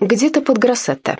Где-то под Гроссетто.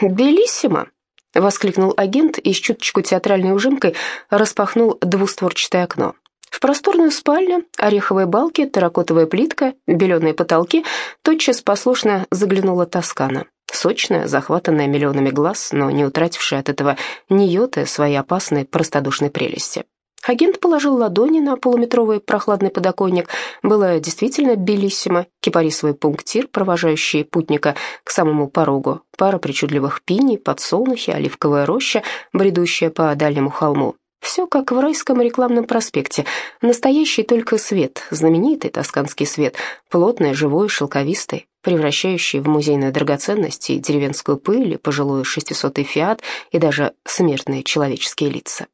«Белиссимо!» — воскликнул агент и с чуточку театральной ужимкой распахнул двустворчатое окно. В просторную спальню, ореховые балки, терракотовая плитка, беленые потолки, тотчас послушно заглянула Тоскана. Сочная, захватанная миллионами глаз, но не утратившая от этого ни йоты своей опасной простодушной прелести. Агент положил ладони на полуметровый прохладный подоконник. Было действительно белиссимо. Кипарисовый пунктир, провожающий путника к самому порогу. Пара причудливых пиней, подсолнухи, оливковая роща, бредущая по дальнему холму. Все как в райском рекламном проспекте. Настоящий только свет, знаменитый тосканский свет, плотный, живой, шелковистый, превращающий в музейную драгоценность и деревенскую пыль, и пожилой шестисотый фиат, и даже смертные человеческие лица.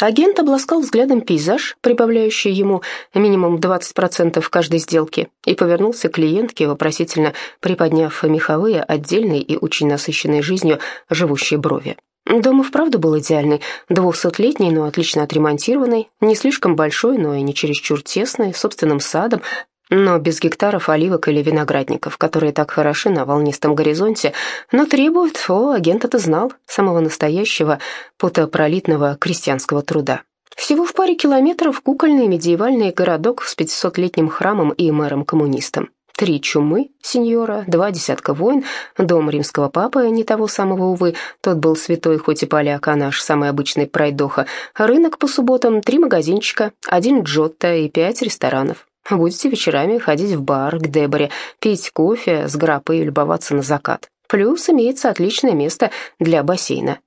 Агент обласкал взглядом пейзаж, прибавляющий ему минимум 20% каждой сделки, и повернулся к клиентке, вопросительно приподняв меховые, отдельные и очень насыщенной жизнью живущие брови. Дом и вправду был идеальный, двухсотлетний, но отлично отремонтированный, не слишком большой, но и не чересчур тесный, собственным садом, но без гектаров оливок или виноградников, которые так хороши на волнистом горизонте, но требуют, о, агент это знал, самого настоящего потопролитного крестьянского труда. Всего в паре километров кукольный медиевальный городок с 500-летним храмом и мэром-коммунистом. Три чумы, сеньора, два десятка войн, дом римского папы, не того самого, увы, тот был святой, хоть и поляк, а наш самый обычный пройдоха, рынок по субботам, три магазинчика, один джотто и пять ресторанов. Будете вечерами ходить в бар к Деборе, пить кофе с грапой и любоваться на закат. Плюс имеется отличное место для бассейна.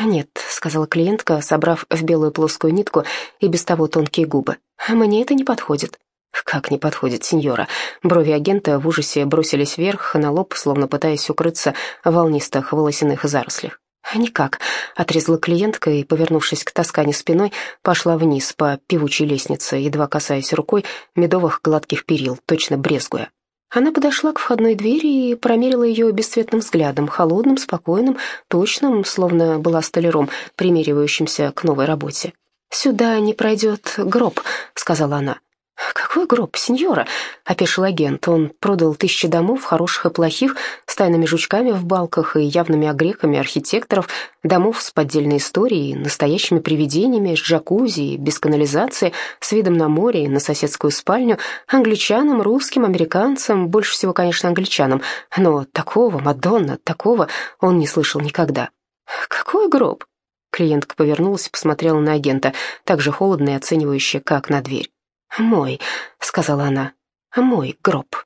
«Нет», — сказала клиентка, собрав в белую плоскую нитку и без того тонкие губы. «Мне это не подходит». «Как не подходит, сеньора?» Брови агента в ужасе бросились вверх на лоб, словно пытаясь укрыться в волнистых волосяных зарослях. «Никак», — отрезала клиентка и, повернувшись к Тоскане спиной, пошла вниз по певучей лестнице, едва касаясь рукой медовых гладких перил, точно брезгуя. Она подошла к входной двери и промерила ее бесцветным взглядом, холодным, спокойным, точным, словно была столяром, примеривающимся к новой работе. «Сюда не пройдет гроб», — сказала она. «Какой гроб, сеньора?» — опешил агент. Он продал тысячи домов, хороших и плохих, с тайными жучками в балках и явными огрехами архитекторов, домов с поддельной историей, настоящими привидениями, с джакузи, без канализации, с видом на море и на соседскую спальню, англичанам, русским, американцам, больше всего, конечно, англичанам, но такого, Мадонна, такого он не слышал никогда. «Какой гроб?» Клиентка повернулась и посмотрела на агента, так же холодно и оценивающе, как на дверь. «Мой», — сказала она, — «мой гроб».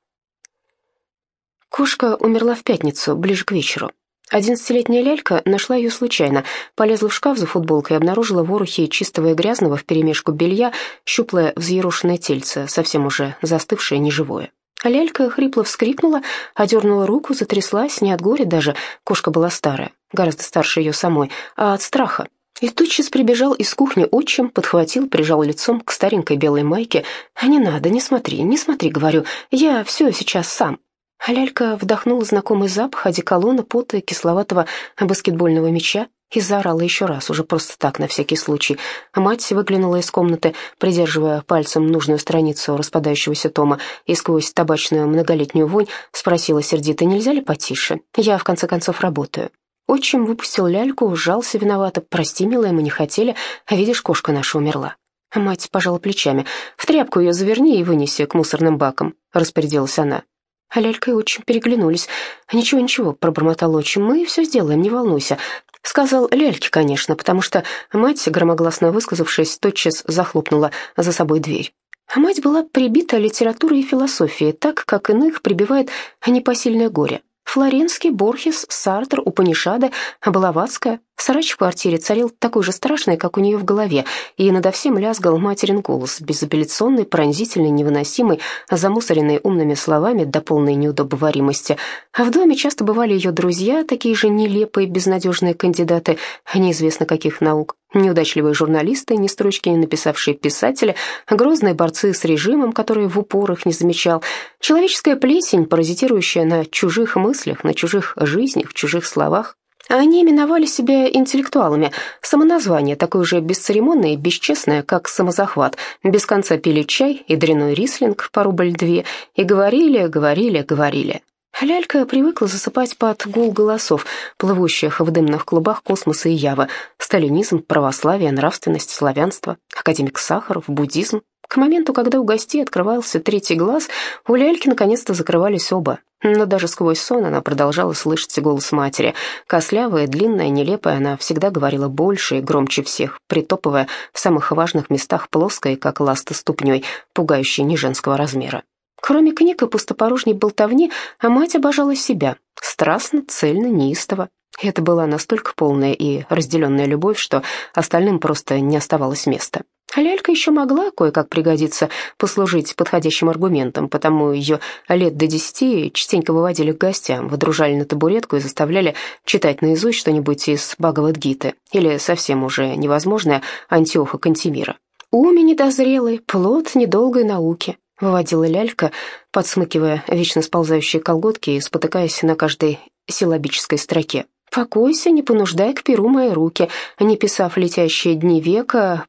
Кошка умерла в пятницу, ближе к вечеру. Одиннадцатилетняя лялька нашла ее случайно, полезла в шкаф за футболкой и обнаружила ворохи чистого и грязного вперемешку белья, щуплое взъерошенное тельце, совсем уже застывшее неживое. Лялька хрипло вскрикнула, одернула руку, затряслась, не от горя даже, кошка была старая, гораздо старше ее самой, а от страха. И тотчас прибежал из кухни отчим, подхватил, прижал лицом к старенькой белой майке. «А не надо, не смотри, не смотри, говорю, я все сейчас сам». А лялька вдохнула знакомый запах одеколона, пота, кисловатого баскетбольного мяча и заорала еще раз, уже просто так, на всякий случай. А мать выглянула из комнаты, придерживая пальцем нужную страницу распадающегося тома, и сквозь табачную многолетнюю вонь спросила сердито, нельзя ли потише? Я, в конце концов, работаю. Отчим выпустил ляльку, сжался виновато. «Прости, милая, мы не хотели, а видишь, кошка наша умерла». Мать пожала плечами. «В тряпку ее заверни и вынеси к мусорным бакам», — распорядилась она. А лялька и отчим переглянулись. «Ничего-ничего», — пробормотал отчим, — «мы все сделаем, не волнуйся». Сказал ляльке, конечно, потому что мать, громогласно высказавшись, тотчас захлопнула за собой дверь. А мать была прибита литературой и философией, так, как иных прибивает непосильное горе. Флоренский, Борхес, Сартер, Упанишада, Блаватская. Срач в квартире царил такой же страшный, как у нее в голове, и надо всем лязгал материн голос, безапелляционный, пронзительный, невыносимый, замусоренный умными словами до полной неудобоваримости. А в доме часто бывали ее друзья, такие же нелепые, безнадежные кандидаты, неизвестно каких наук. Неудачливые журналисты, ни строчки не написавшие писатели, грозные борцы с режимом, который в упор их не замечал, человеческая плесень, паразитирующая на чужих мыслях, на чужих жизнях, чужих словах. Они именовали себя интеллектуалами. Самоназвание такое же бесцеремонное и бесчестное, как самозахват. Без конца пили чай и дряной рислинг по рубль две и говорили, говорили, говорили. Лялька привыкла засыпать под гул голосов, плывущих в дымных клубах космоса и Ява. Сталинизм, православие, нравственность, славянство, академик Сахаров, буддизм. К моменту, когда у гостей открывался третий глаз, у Ляльки наконец-то закрывались оба. Но даже сквозь сон она продолжала слышать голос матери. Кослявая, длинная, нелепая, она всегда говорила больше и громче всех, притопывая в самых важных местах плоской, как ласта ступней, пугающей неженского размера. Кроме книг и пустопорожней болтовни, а мать обожала себя, страстно, цельно, неистово. Это была настолько полная и разделенная любовь, что остальным просто не оставалось места. А лялька еще могла кое-как пригодиться, послужить подходящим аргументом, потому ее лет до десяти частенько выводили к гостям, выдружали на табуретку и заставляли читать наизусть что-нибудь из Бхагавадгиты или совсем уже невозможное Антиоха Кантемира. Уми недозрелый, плод недолгой науки, выводила лялька, подсмыкивая вечно сползающие колготки и спотыкаясь на каждой силлабической строке. «Покойся, не понуждай к перу мои руки, не писав летящие дни века,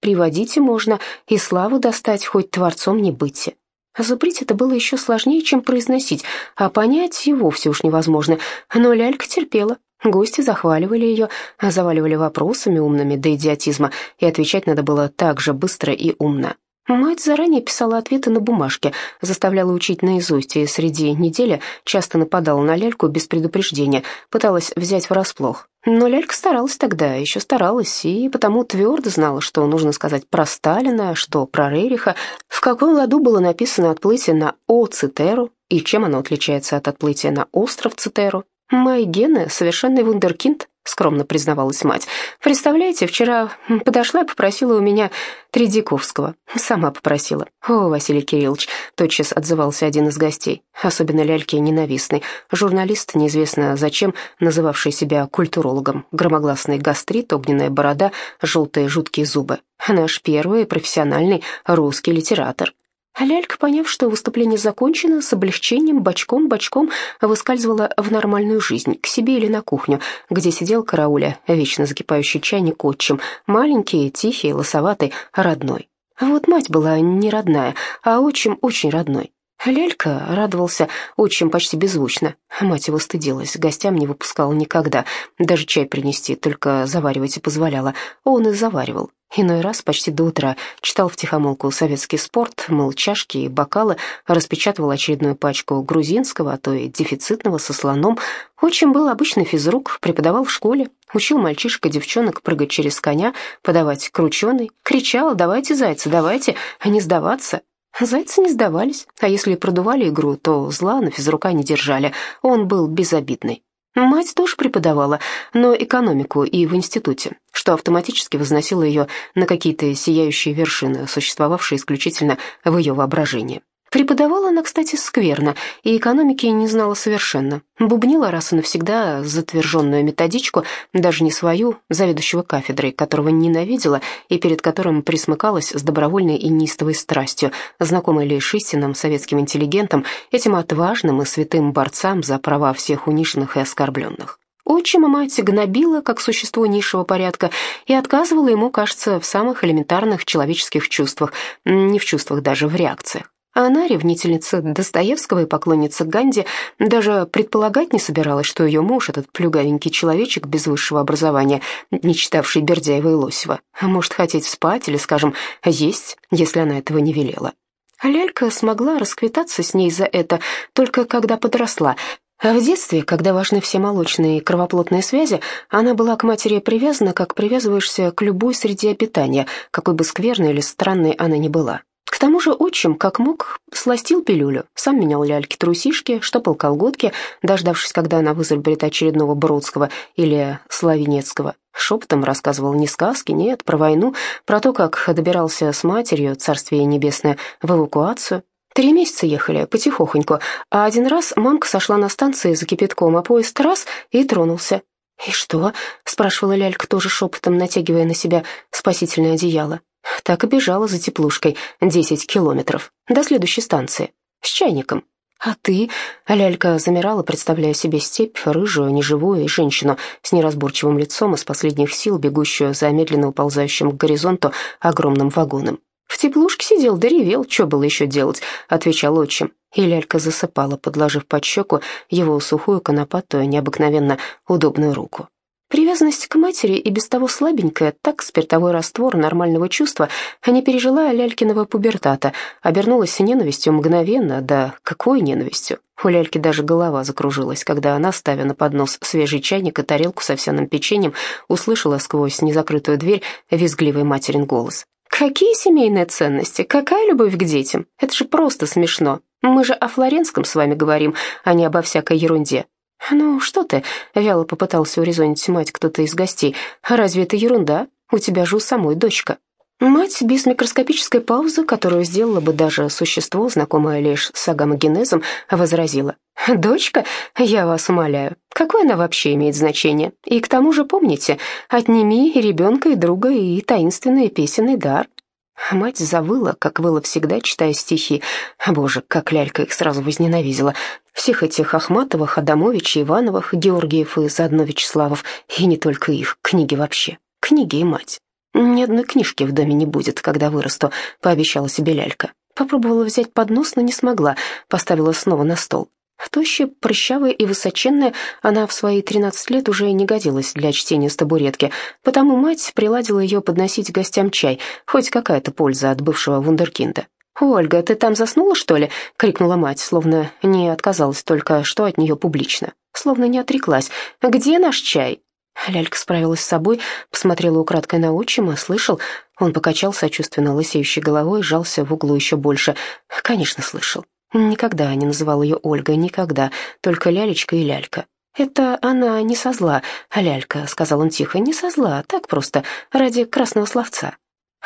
приводите можно и славу достать, хоть творцом не быти». Забрить это было еще сложнее, чем произносить, а понять и вовсе уж невозможно. Но лялька терпела. Гости захваливали ее, заваливали вопросами умными до идиотизма, и отвечать надо было так же быстро и умно. Мать заранее писала ответы на бумажке, заставляла учить наизусть, и среди недели часто нападала на ляльку без предупреждения, пыталась взять врасплох. Но лялька старалась тогда, еще старалась, и потому твердо знала, что нужно сказать про Сталина, что про Рериха, в каком году было написано отплытие на О-Цитеру, и чем оно отличается от отплытия на остров Цитеру. Мои гены — совершенный вундеркинд, скромно признавалась мать. «Представляете, вчера подошла и попросила у меня Тредяковского. Сама попросила. О, Василий Кириллович», — тотчас отзывался один из гостей, особенно ляльке ненавистный, журналист, неизвестно зачем, называвший себя культурологом, громогласный гастрит, огненная борода, желтые жуткие зубы. Наш первый профессиональный русский литератор. А лялька, поняв, что выступление закончено, с облегчением бочком-бочком выскальзывала в нормальную жизнь, к себе или на кухню, где сидел карауля, вечно закипающий чайник отчим, маленький, тихий, лосоватый, родной. Вот мать была не родная, а отчим очень родной. Лялька радовался отчим почти беззвучно. Мать его стыдилась, гостям не выпускала никогда, даже чай принести, только заваривать и позволяла. Он и заваривал. Иной раз почти до утра читал втихомолку советский спорт, мыл чашки и бокалы, распечатывал очередную пачку грузинского, а то и дефицитного со слоном. Отчим был обычный физрук, преподавал в школе, учил мальчишек и девчонок прыгать через коня, подавать крученый, кричал «давайте, зайцы, давайте, а не сдаваться». Зайцы не сдавались, а если продували игру, то зла на физрука не держали, он был безобидный. Мать тоже преподавала, но экономику и в институте, что автоматически возносило ее на какие-то сияющие вершины, существовавшие исключительно в ее воображении. Преподавала она, кстати, скверно, и экономики не знала совершенно. Бубнила раз и навсегда затверженную методичку, даже не свою, заведующего кафедрой, которого ненавидела и перед которым присмыкалась с добровольной и неистовой страстью, знакомой лишь истинным советским интеллигентам, этим отважным и святым борцам за права всех униженных и оскорбленных. Отчима мать гнобила, как существо низшего порядка, и отказывала ему, кажется, в самых элементарных человеческих чувствах, не в чувствах даже, в реакциях. А она, ревнительница Достоевского и поклонница Ганди, даже предполагать не собиралась, что ее муж, этот плюгавенький человечек без высшего образования, не читавший Бердяева и Лосева, может хотеть спать или, скажем, есть, если она этого не велела. Лялька смогла расквитаться с ней за это только когда подросла, а в детстве, когда важны все молочные и кровоплотные связи, она была к матери привязана, как привязываешься к любой среде обитания, какой бы скверной или странной она ни была. К тому же отчим, как мог, сластил пилюлю, сам менял ляльки трусишки, штопал колготки, дождавшись, когда она вызубрит очередного Бродского или Славенецкого. Шепотом рассказывал не сказки, нет, про войну, про то, как добирался с матерью, царствие небесное, в эвакуацию. Три месяца ехали, потихохоньку, а один раз мамка сошла на станции за кипятком, а поезд раз и тронулся. «И что?» — спрашивала лялька тоже шепотом, натягивая на себя спасительное одеяло. Так и бежала за теплушкой десять километров до следующей станции с чайником. А ты, лялька замирала, представляя себе степь, рыжую, неживую и женщину с неразборчивым лицом из последних сил, бегущую за медленно уползающим к горизонту огромным вагоном. «В теплушке сидел, да ревел, что было еще делать?» — отвечал отчим. И лялька засыпала, подложив под щеку его сухую конопатую, необыкновенно удобную руку. Привязанность к матери и без того слабенькая, так спиртовой раствор нормального чувства, не пережила лялькиного пубертата, обернулась ненавистью мгновенно, да какой ненавистью. У ляльки даже голова закружилась, когда она, ставя на поднос свежий чайник и тарелку с овсяным печеньем, услышала сквозь незакрытую дверь визгливый материн голос. «Какие семейные ценности? Какая любовь к детям? Это же просто смешно. Мы же о Флоренском с вами говорим, а не обо всякой ерунде. «Ну, что ты?» — вяло попытался урезонить мать кто-то из гостей. «Разве это ерунда? У тебя же у самой дочка». Мать без микроскопической паузы, которую сделала бы даже существо, знакомое лишь с агамогенезом, возразила. «Дочка? Я вас умоляю. Какое она вообще имеет значение? И к тому же помните, отними и ребенка, и друга, и таинственный песенный дар. Мать завыла, как выла всегда, читая стихи. Боже, как лялька их сразу возненавидела. Всех этих Ахматовых, Адамовичей, Ивановых, Георгиев и заодно Вячеславов. И не только их, книги вообще. Книги и мать. «Ни одной книжки в доме не будет, когда вырасту», — пообещала себе лялька. Попробовала взять поднос, но не смогла, поставила снова на стол. Тощая, прыщавая и высоченная, она в свои 13 лет уже не годилась для чтения с табуретки, потому мать приладила ее подносить гостям чай, хоть какая-то польза от бывшего вундеркинда. «Ольга, ты там заснула, что ли?» — крикнула мать, словно не отказалась только что от нее публично, словно не отреклась. «Где наш чай?» Лялька справилась с собой, посмотрела украдкой на отчима, слышал. Он покачал сочувственно лысеющей головой, сжался в углу еще больше. Конечно, слышал. Никогда не называл ее Ольгой, никогда, только Лялечка и Лялька. «Это она не со зла, а Лялька», — сказал он тихо, — «не со зла, так просто, ради красного словца».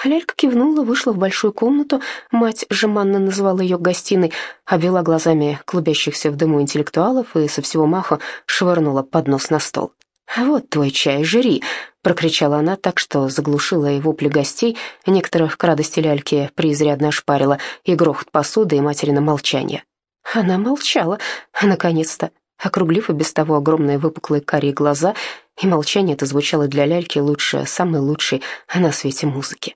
Лялька кивнула, вышла в большую комнату, мать жеманно называла ее гостиной, обвела глазами клубящихся в дыму интеллектуалов и со всего маха швырнула поднос на стол. «Вот твой чай, жри!» — прокричала она так, что заглушила и вопли гостей, некоторых к радости ляльки преизрядно ошпарила, и грохот посуды, и материна молчание. Она молчала, наконец-то, округлив и без того огромные выпуклые карие глаза, и молчание это звучало для ляльки лучше, самой лучшей на свете музыки.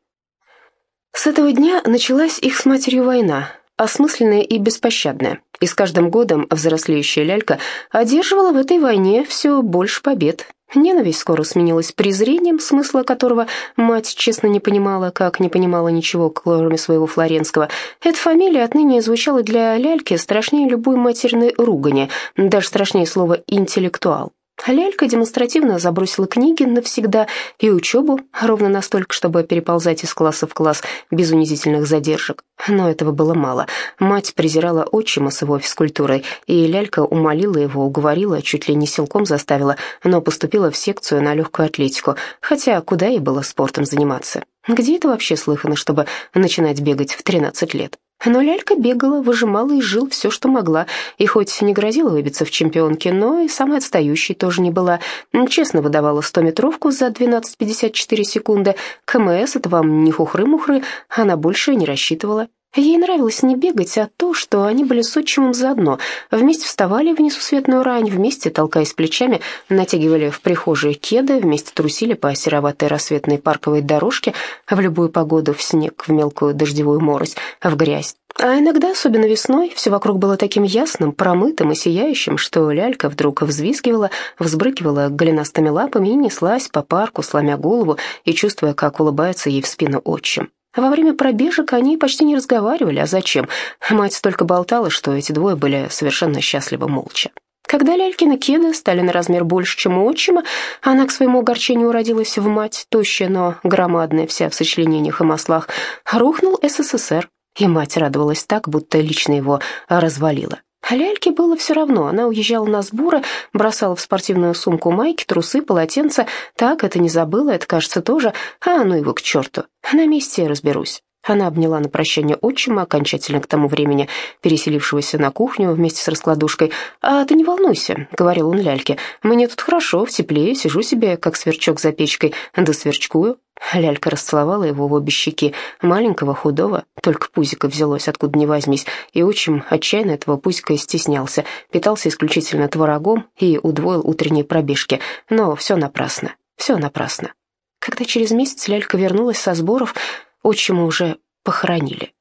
С этого дня началась их с матерью война, осмысленная и беспощадная, и с каждым годом взрослеющая лялька одерживала в этой войне все больше побед. Ненависть скоро сменилась презрением, смысла которого мать честно не понимала, как не понимала ничего, кроме своего флоренского. Эта фамилия отныне звучала для ляльки страшнее любой матерной ругани, даже страшнее слова «интеллектуал». Лялька демонстративно забросила книги навсегда и учебу, ровно настолько, чтобы переползать из класса в класс без унизительных задержек. Но этого было мало. Мать презирала отчима с его физкультурой, и лялька умолила его, уговорила, чуть ли не силком заставила, но поступила в секцию на легкую атлетику, хотя куда ей было спортом заниматься? Где это вообще слыхано, чтобы начинать бегать в 13 лет? Но лялька бегала, выжимала и жил все, что могла, и хоть не грозила выбиться в чемпионке, но и самой отстающей тоже не была. Честно выдавала 100-метровку за 12.54 секунды. КМС — это вам не хухры-мухры, она больше не рассчитывала. Ей нравилось не бегать, а то, что они были с отчимом заодно. Вместе вставали в несусветную рань, вместе, толкаясь плечами, натягивали в прихожей кеды, вместе трусили по сероватой рассветной парковой дорожке, в любую погоду, в снег, в мелкую дождевую морось, в грязь. А иногда, особенно весной, все вокруг было таким ясным, промытым и сияющим, что лялька вдруг взвизгивала, взбрыкивала голенастыми лапами и неслась по парку, сломя голову и чувствуя, как улыбается ей в спину отчим. Во время пробежек они почти не разговаривали, а зачем? Мать столько болтала, что эти двое были совершенно счастливы молча. Когда Лялькины кеды стали на размер больше, чем у отчима, она к своему огорчению уродилась в мать, тощая, но громадная вся в сочленениях и маслах, рухнул СССР, и мать радовалась так, будто лично его развалила. Ляльке было все равно, она уезжала на сборы, бросала в спортивную сумку майки, трусы, полотенца. Так, это не забыла, это, кажется, тоже. А ну его к черту, на месте разберусь. Она обняла на прощание отчима, окончательно к тому времени переселившегося на кухню вместе с раскладушкой. «А ты не волнуйся», — говорил он ляльке, — «мне тут хорошо, в тепле, сижу себе, как сверчок за печкой, да сверчкую». Лялька расцеловала его в обе щеки, маленького, худого, только пузико взялось, откуда ни возьмись, и отчим отчаянно этого пузика стеснялся, питался исключительно творогом и удвоил утренние пробежки, но все напрасно, все напрасно. Когда через месяц лялька вернулась со сборов, Отчима уже похоронили.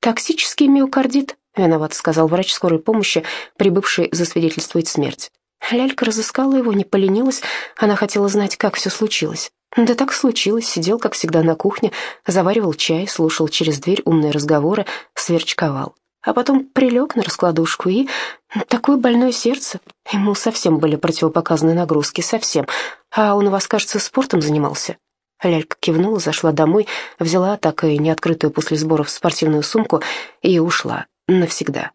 «Токсический миокардит», — виноват сказал врач скорой помощи, прибывший засвидетельствовать смерть. Лялька разыскала его, не поленилась, она хотела знать, как все случилось. Да так случилось, сидел, как всегда, на кухне, заваривал чай, слушал через дверь умные разговоры, сверчковал. А потом прилег на раскладушку и... Такое больное сердце. Ему совсем были противопоказаны нагрузки, совсем. А он у вас, кажется, спортом занимался. Лялька кивнула, зашла домой, взяла так и неоткрытую после сборов спортивную сумку и ушла навсегда.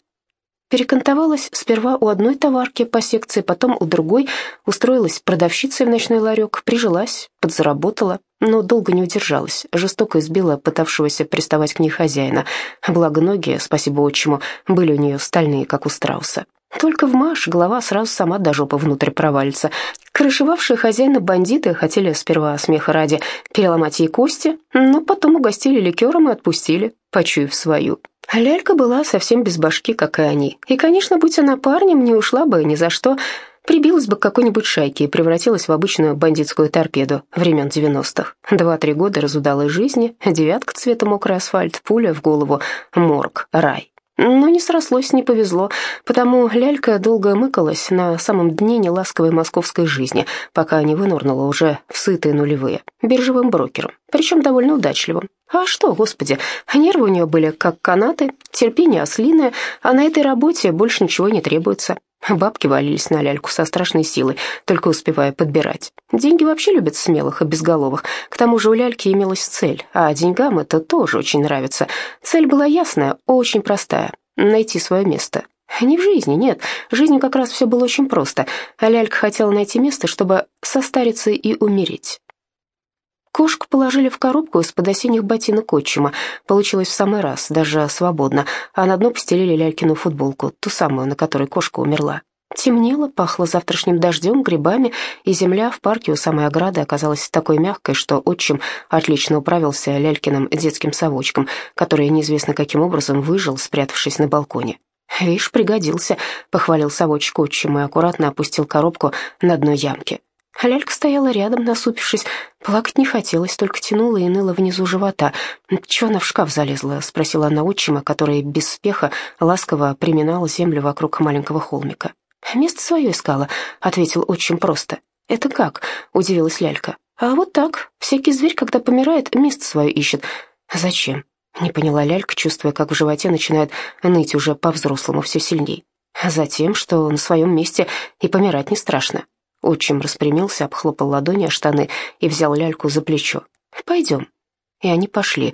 Перекантовалась сперва у одной товарки по секции, потом у другой, устроилась продавщицей в ночной ларек, прижилась, подзаработала, но долго не удержалась, жестоко избила пытавшегося приставать к ней хозяина. Благо ноги, спасибо отчиму, были у нее стальные, как у страуса. Только в Маш голова сразу сама до жопы внутрь провалится. Крышевавшие хозяина бандиты хотели сперва смеха ради переломать ей кости, но потом угостили ликером и отпустили, почуяв свою. Лялька была совсем без башки, как и они. И, конечно, будь она парнем, не ушла бы ни за что, прибилась бы к какой-нибудь шайке и превратилась в обычную бандитскую торпеду времен 90-х. Два-три года разудалой жизни, девятка цвета мокрый асфальт, пуля в голову, морг, рай. Но не срослось, не повезло, потому лялька долго мыкалась на самом дне неласковой московской жизни, пока не вынырнула уже в сытые нулевые, биржевым брокером, причем довольно удачливым. А что, господи, нервы у нее были как канаты, терпение ослиное, а на этой работе больше ничего не требуется. Бабки валились на ляльку со страшной силой, только успевая подбирать. Деньги вообще любят смелых и безголовых. К тому же у ляльки имелась цель, а деньгам это тоже очень нравится. Цель была ясная, очень простая — найти свое место. Не в жизни, нет. В как раз все было очень просто. А лялька хотела найти место, чтобы состариться и умереть. Кошку положили в коробку из-под осенних ботинок отчима. Получилось в самый раз, даже свободно, а на дно постелили лялькину футболку, ту самую, на которой кошка умерла. Темнело, пахло завтрашним дождем, грибами, и земля в парке у самой ограды оказалась такой мягкой, что отчим отлично управился лялькиным детским совочком, который неизвестно каким образом выжил, спрятавшись на балконе. «Вишь, пригодился», — похвалил совочек отчим и аккуратно опустил коробку на дно ямки. Лялька стояла рядом, насупившись. Плакать не хотелось, только тянула и ныла внизу живота. «Чего она в шкаф залезла?» — спросила она отчима, который без спеха ласково приминал землю вокруг маленького холмика. «Место свое искала», — ответил отчим просто. «Это как?» — удивилась Лялька. «А вот так. Всякий зверь, когда помирает, место свое ищет. Зачем?» — не поняла Лялька, чувствуя, как в животе начинает ныть уже по-взрослому все сильней. «Затем, что на своем месте и помирать не страшно. Отчим распрямился, обхлопал ладони о штаны и взял ляльку за плечо. «Пойдем». И они пошли.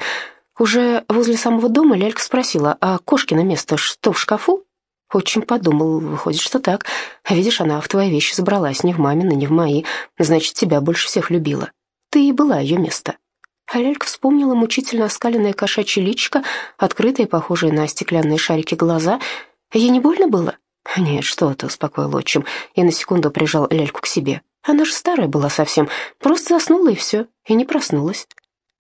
Уже возле самого дома лялька спросила, а кошкино место что, в шкафу? Отчим подумал, выходит, что так. Видишь, она в твои вещи забралась, не в мамины, не в мои. Значит, тебя больше всех любила. Ты и была ее место. А лялька вспомнила мучительно оскаленное кошачье личико, открытые, похожие на стеклянные шарики глаза. Ей не больно было? «Нет, что ты», — успокоил отчим, и на секунду прижал ляльку к себе. «Она же старая была совсем, просто заснула и все, и не проснулась».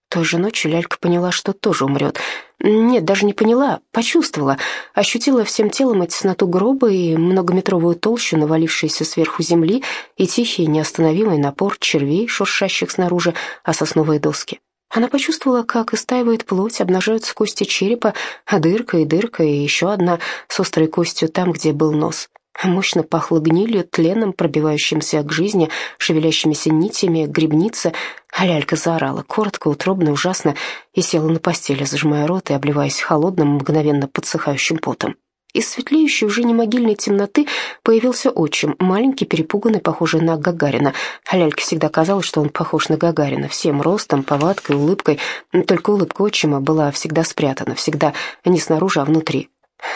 Той же ночью лялька поняла, что тоже умрет. Нет, даже не поняла, почувствовала. Ощутила всем телом и тесноту гроба, и многометровую толщу, навалившейся сверху земли, и тихий неостановимый напор червей, шуршащих снаружи, о сосновые доски. Она почувствовала, как истаивает плоть, обнажаются кости черепа, а дырка и дырка, и еще одна с острой костью там, где был нос. Мощно пахло гнилью, тленом, пробивающимся к жизни, шевелящимися нитями, грибница. А лялька заорала, коротко, утробно, ужасно, и села на постели, зажимая рот и обливаясь холодным, мгновенно подсыхающим потом. Из светлеющей уже не могильной темноты появился отчим, маленький, перепуганный, похожий на Гагарина. Ляльке всегда казалось, что он похож на Гагарина, всем ростом, повадкой, улыбкой. Только улыбка отчима была всегда спрятана, всегда не снаружи, а внутри.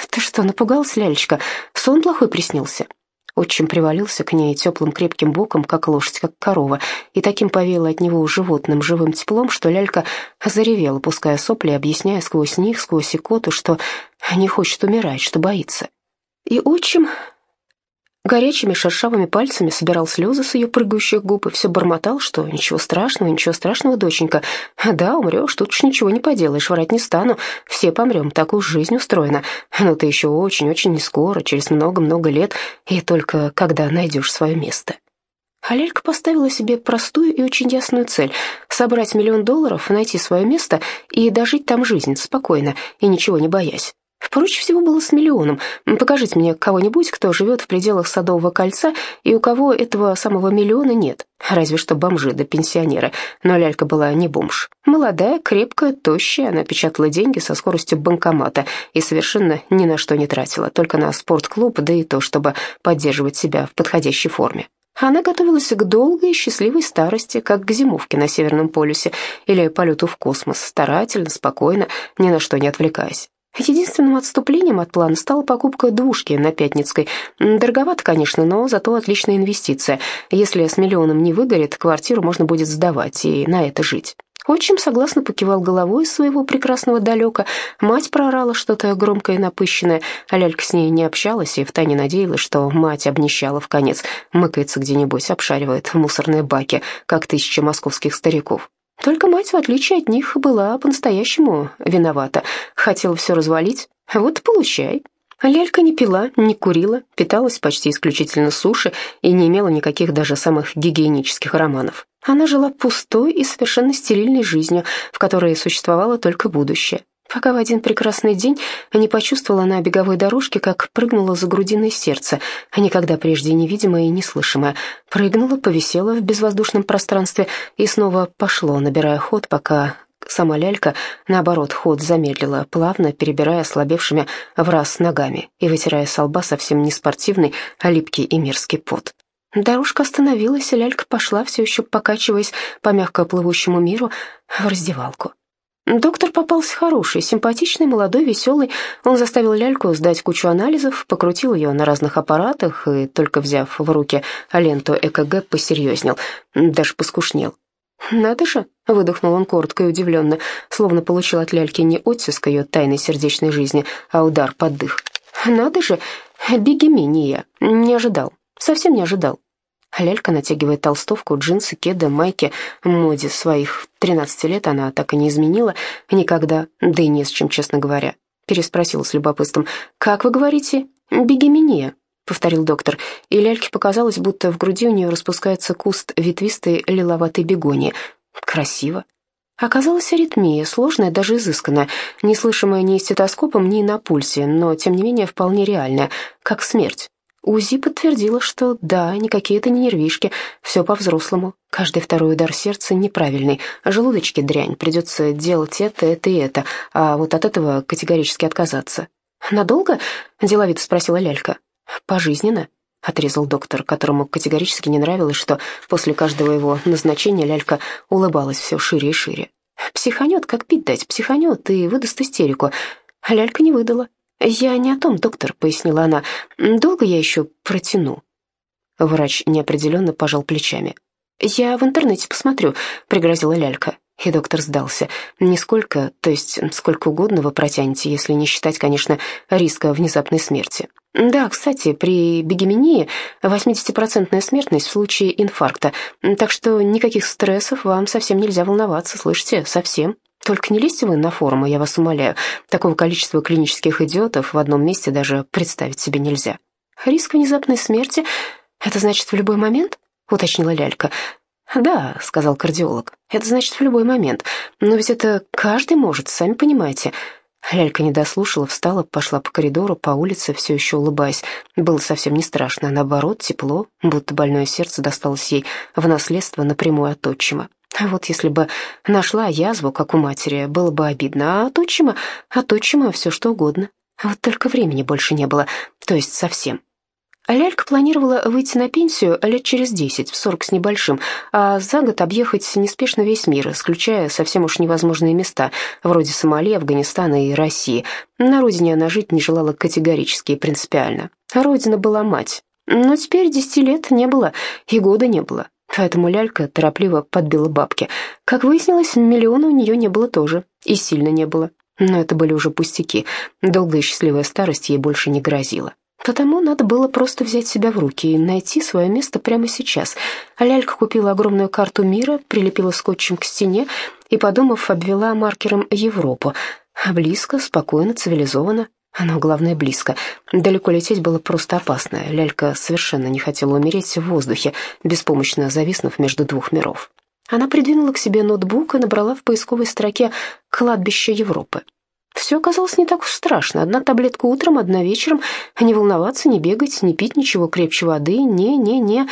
«Ты что, напугалась, лялечка? Сон плохой приснился?» Отчим привалился к ней теплым крепким боком, как лошадь, как корова, и таким повеяло от него животным живым теплом, что лялька заревела, пуская сопли, объясняя сквозь них, сквозь икоту, что не хочет умирать, что боится. И отчим Горячими шершавыми пальцами собирал слезы с ее прыгающих губ и все бормотал, что ничего страшного, ничего страшного, доченька. Да, умрешь, тут уж ничего не поделаешь, врать не стану. Все помрем, так уж жизнь устроена. Но ты еще очень-очень не скоро, через много-много лет, и только когда найдешь свое место. А поставила себе простую и очень ясную цель — собрать миллион долларов, найти свое место и дожить там жизнь спокойно и ничего не боясь. Проще всего было с миллионом. Покажите мне кого-нибудь, кто живет в пределах Садового кольца и у кого этого самого миллиона нет. Разве что бомжи да пенсионеры. Но лялька была не бомж. Молодая, крепкая, тощая, она печатала деньги со скоростью банкомата и совершенно ни на что не тратила, только на спортклуб, да и то, чтобы поддерживать себя в подходящей форме. Она готовилась к долгой и счастливой старости, как к зимовке на Северном полюсе или полету в космос, старательно, спокойно, ни на что не отвлекаясь. Единственным отступлением от плана стала покупка двушки на Пятницкой. Дороговато, конечно, но зато отличная инвестиция. Если с миллионом не выгорит, квартиру можно будет сдавать и на это жить. Отчим согласно покивал головой своего прекрасного далека. Мать проорала что-то громкое и напыщенное, а лялька с ней не общалась и втайне надеялась, что мать обнищала в конец, мыкается где-нибудь, обшаривает в мусорные баки, как тысяча московских стариков. Только мать, в отличие от них, была по-настоящему виновата. Хотела все развалить. Вот получай. Лялька не пила, не курила, питалась почти исключительно суши и не имела никаких даже самых гигиенических романов. Она жила пустой и совершенно стерильной жизнью, в которой существовало только будущее пока в один прекрасный день не почувствовала на беговой дорожке, как прыгнуло за грудиное сердце, а никогда прежде невидимое и неслышимое. Прыгнула, повисела в безвоздушном пространстве и снова пошло, набирая ход, пока сама лялька, наоборот, ход замедлила, плавно перебирая ослабевшими в раз ногами и вытирая с лба совсем не спортивный, а липкий и мерзкий пот. Дорожка остановилась, и лялька пошла, все еще покачиваясь по мягко плывущему миру, в раздевалку. Доктор попался хороший, симпатичный, молодой, веселый. Он заставил ляльку сдать кучу анализов, покрутил ее на разных аппаратах и, только взяв в руки ленту ЭКГ, посерьезнел, даже поскушнел. «Надо же!» — выдохнул он коротко и удивленно, словно получил от ляльки не оттиск ее тайной сердечной жизни, а удар под дых. «Надо же! Бигеминия! Не ожидал, совсем не ожидал». Лялька натягивает толстовку, джинсы, кеды, майки. Моде своих 13 лет она так и не изменила никогда, да и не с чем, честно говоря. Переспросила с любопытством. «Как вы говорите? Бигеминия?» — повторил доктор, и ляльке показалось, будто в груди у нее распускается куст ветвистой лиловатой бегонии. Красиво. Оказалась аритмия, сложная, даже изысканная, не слышимая ни стетоскопом, ни на пульсе, но, тем не менее, вполне реальная, как смерть. УЗИ подтвердило, что да, никакие это не нервишки, все по-взрослому. Каждый второй удар сердца неправильный, желудочки дрянь, придется делать это, это и это, а вот от этого категорически отказаться. «Надолго?» — деловито спросила Лялька. «Пожизненно», — отрезал доктор, которому категорически не нравилось, что после каждого его назначения Лялька улыбалась все шире и шире. «Психанет, как пить дать, психанет и выдаст истерику». Лялька не выдала. «Я не о том, доктор», — пояснила она. «Долго я еще протяну?» Врач неопределенно пожал плечами. «Я в интернете посмотрю», — пригрозила лялька. И доктор сдался. Нисколько, то есть сколько угодно вы протянете, если не считать, конечно, риска внезапной смерти. Да, кстати, при бигемении 80% смертность в случае инфаркта, так что никаких стрессов вам совсем нельзя волноваться, слышите, совсем. Только не лезьте вы на форумы, я вас умоляю. Такого количества клинических идиотов в одном месте даже представить себе нельзя. Риск внезапной смерти — это значит в любой момент? Уточнила Лялька. «Да», — сказал кардиолог, — «это значит в любой момент. Но ведь это каждый может, сами понимаете». Лялька не дослушала, встала, пошла по коридору, по улице, все еще улыбаясь. Было совсем не страшно, а наоборот, тепло, будто больное сердце досталось ей в наследство напрямую от отчима. А вот если бы нашла язву, как у матери, было бы обидно, а от отчима, от отчима все что угодно. Вот только времени больше не было, то есть совсем. Лялька планировала выйти на пенсию лет через десять, в сорок с небольшим, а за год объехать неспешно весь мир, исключая совсем уж невозможные места, вроде Сомали, Афганистана и России. На родине она жить не желала категорически и принципиально. Родина была мать. Но теперь десяти лет не было, и года не было. Поэтому лялька торопливо подбила бабки. Как выяснилось, миллиона у нее не было тоже, и сильно не было. Но это были уже пустяки. Долгая счастливая старость ей больше не грозила. Потому надо было просто взять себя в руки и найти свое место прямо сейчас. Лялька купила огромную карту мира, прилепила скотчем к стене и, подумав, обвела маркером Европу. Близко, спокойно, цивилизованно. Но главное близко. Далеко лететь было просто опасно. Лялька совершенно не хотела умереть в воздухе, беспомощно зависнув между двух миров. Она придвинула к себе ноутбук и набрала в поисковой строке «Кладбище Европы». Все оказалось не так уж страшно. Одна таблетка утром, одна вечером. Не волноваться, не бегать, не пить ничего крепче воды. Не-не-не.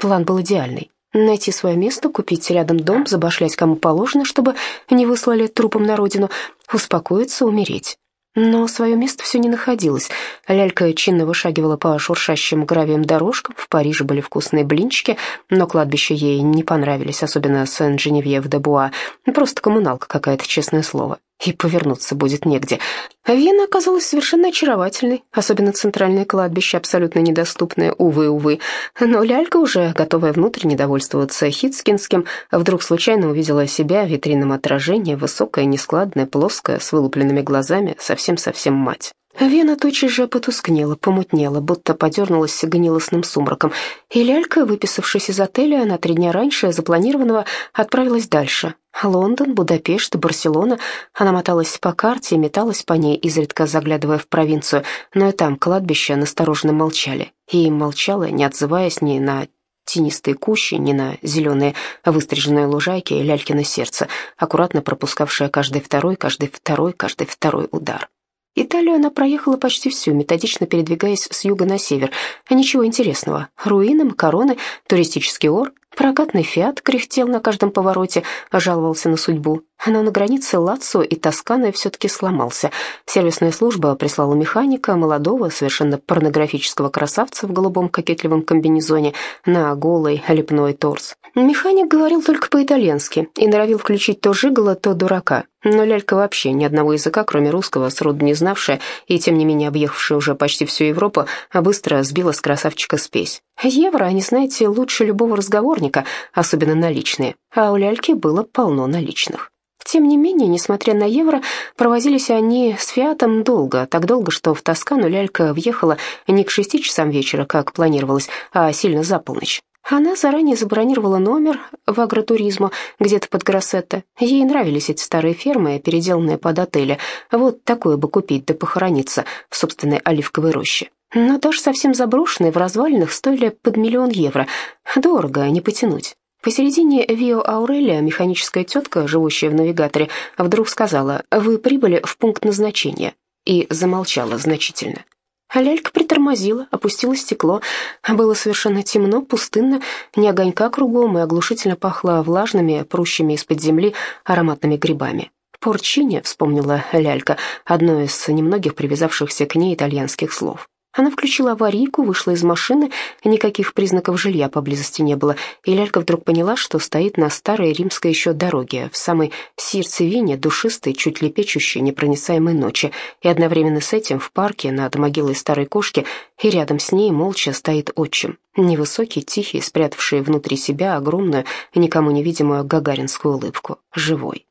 План был идеальный. Найти свое место, купить рядом дом, забашлять кому положено, чтобы не выслали трупом на родину, успокоиться, умереть. Но свое место все не находилось. Лялька чинно вышагивала по шуршащим гравием дорожкам. В Париже были вкусные блинчики, но кладбища ей не понравились, особенно Сен-Женевьев-де-Буа. Просто коммуналка какая-то, честное слово и повернуться будет негде. Вена оказалась совершенно очаровательной, особенно центральное кладбище, абсолютно недоступное, увы, увы. Но Лялька, уже готовая внутренне довольствоваться Хитскинским, вдруг случайно увидела себя в витринном отражении, высокая, нескладная, плоская, с вылупленными глазами, совсем-совсем мать. Вена тотчас же потускнела, помутнела, будто подернулась гнилостным сумраком, и лялька, выписавшись из отеля на три дня раньше запланированного, отправилась дальше. Лондон, Будапешт, Барселона. Она моталась по карте и металась по ней, изредка заглядывая в провинцию, но и там кладбища настороженно молчали. И молчала, не отзываясь ни на тенистые кущи, ни на зеленые выстриженные лужайки и лялькино сердце, аккуратно пропускавшее каждый второй, каждый второй, каждый второй удар. Италию она проехала почти всю, методично передвигаясь с юга на север. А ничего интересного. Руины, макароны, туристический ор, прокатный фиат кряхтел на каждом повороте, жаловался на судьбу. Но на границе Лацио и Тосканы все-таки сломался. Сервисная служба прислала механика, молодого, совершенно порнографического красавца в голубом кокетливом комбинезоне на голый лепной торс. Механик говорил только по-итальянски и норовил включить то жигало, то дурака. Но лялька вообще ни одного языка, кроме русского, сроду не знавшая и, тем не менее, объехавшая уже почти всю Европу, быстро сбила с красавчика спесь. Евро, они, знаете, лучше любого разговорника, особенно наличные, а у ляльки было полно наличных. Тем не менее, несмотря на евро, провозились они с Фиатом долго, так долго, что в Тоскану лялька въехала не к шести часам вечера, как планировалось, а сильно за полночь. Она заранее забронировала номер в агротуризму где-то под Гроссетто. Ей нравились эти старые фермы, переделанные под отели. Вот такое бы купить да похорониться в собственной оливковой роще. Но даже совсем заброшенные в развалинах стоили под миллион евро. Дорого, не потянуть. Посередине Вио Аурелия механическая тетка, живущая в навигаторе, вдруг сказала «Вы прибыли в пункт назначения» и замолчала значительно. А лялька притормозила, опустила стекло. Было совершенно темно, пустынно, ни огонька кругом, и оглушительно пахло влажными, прущими из-под земли ароматными грибами. «Порчине», — вспомнила лялька, одно из немногих привязавшихся к ней итальянских слов. Она включила аварийку, вышла из машины, никаких признаков жилья поблизости не было, и Лялька вдруг поняла, что стоит на старой римской еще дороге, в самой сердцевине душистой, чуть лепечущей, непроницаемой ночи, и одновременно с этим в парке над могилой старой кошки и рядом с ней молча стоит отчим, невысокий, тихий, спрятавший внутри себя огромную, никому невидимую гагаринскую улыбку, живой.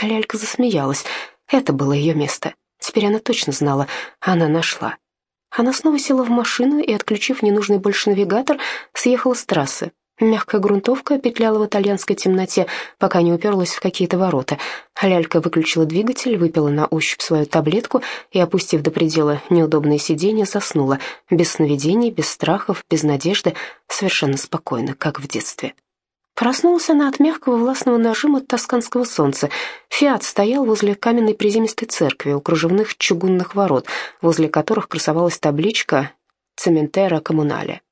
Лялька засмеялась, это было ее место. Теперь она точно знала, она нашла. Она снова села в машину и, отключив ненужный больше навигатор, съехала с трассы. Мягкая грунтовка петляла в итальянской темноте, пока не уперлась в какие-то ворота. Лялька выключила двигатель, выпила на ощупь свою таблетку и, опустив до предела неудобное сиденье, заснула. Без сновидений, без страхов, без надежды, совершенно спокойно, как в детстве. Проснулся она от мягкого властного нажима тосканского солнца. Фиат стоял возле каменной приземистой церкви у кружевных чугунных ворот, возле которых красовалась табличка «Цементера коммунале».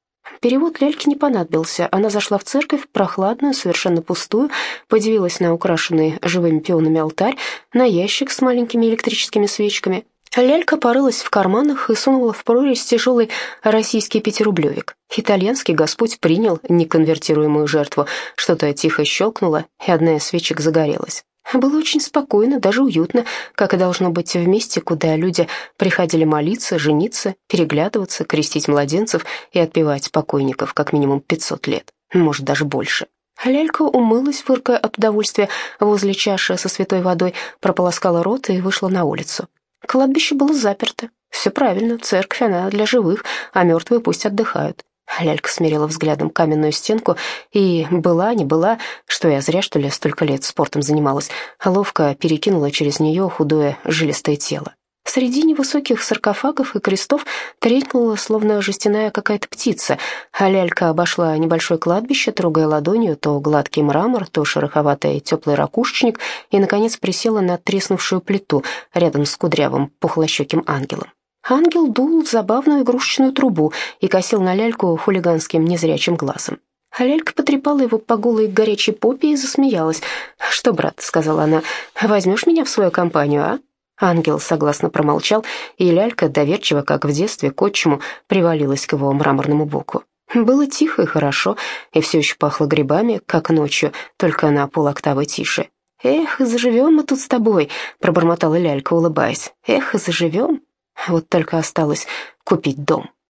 Перевод ляльки не понадобился. Она зашла в церковь, прохладную, совершенно пустую, подивилась на украшенный живыми пионами алтарь, на ящик с маленькими электрическими свечками. Лялька порылась в карманах и сунула в прорезь тяжелый российский пятирублевик. Итальянский господь принял неконвертируемую жертву. Что-то тихо щелкнуло, и одна из свечек загорелась. Было очень спокойно, даже уютно, как и должно быть в месте, куда люди приходили молиться, жениться, переглядываться, крестить младенцев и отпевать покойников как минимум 500 лет, может, даже больше. Лялька умылась, фыркая от удовольствия, возле чаши со святой водой, прополоскала рот и вышла на улицу. Кладбище было заперто. Все правильно, церковь она для живых, а мертвые пусть отдыхают. Лялька смирила взглядом каменную стенку и была, не была, что я зря, что ли, столько лет спортом занималась, ловко перекинула через нее худое жилистое тело. Среди невысоких саркофагов и крестов тренькнула, словно жестяная какая-то птица, а обошла небольшое кладбище, трогая ладонью то гладкий мрамор, то шероховатый теплый ракушечник, и, наконец, присела на треснувшую плиту рядом с кудрявым пухлощеким ангелом. Ангел дул в забавную игрушечную трубу и косил на ляльку хулиганским незрячим глазом. А лялька потрепала его по голой горячей попе и засмеялась. «Что, брат», — сказала она, — «возьмешь меня в свою компанию, а?» Ангел согласно промолчал, и лялька, доверчиво, как в детстве, к отчиму, привалилась к его мраморному боку. Было тихо и хорошо, и все еще пахло грибами, как ночью, только на полоктавы тише. «Эх, заживем мы тут с тобой», — пробормотала лялька, улыбаясь. «Эх, заживем». Вот только осталось купить дом.